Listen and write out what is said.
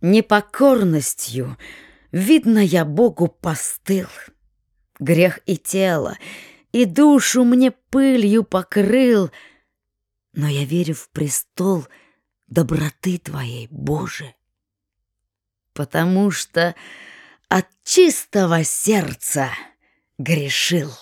Непокорностью, видно, я Богу постыл. Грех и тело, и душу мне пылью покрыл, Но я верю в престол доброты Твоей, Боже, потому что от чистого сердца грешил.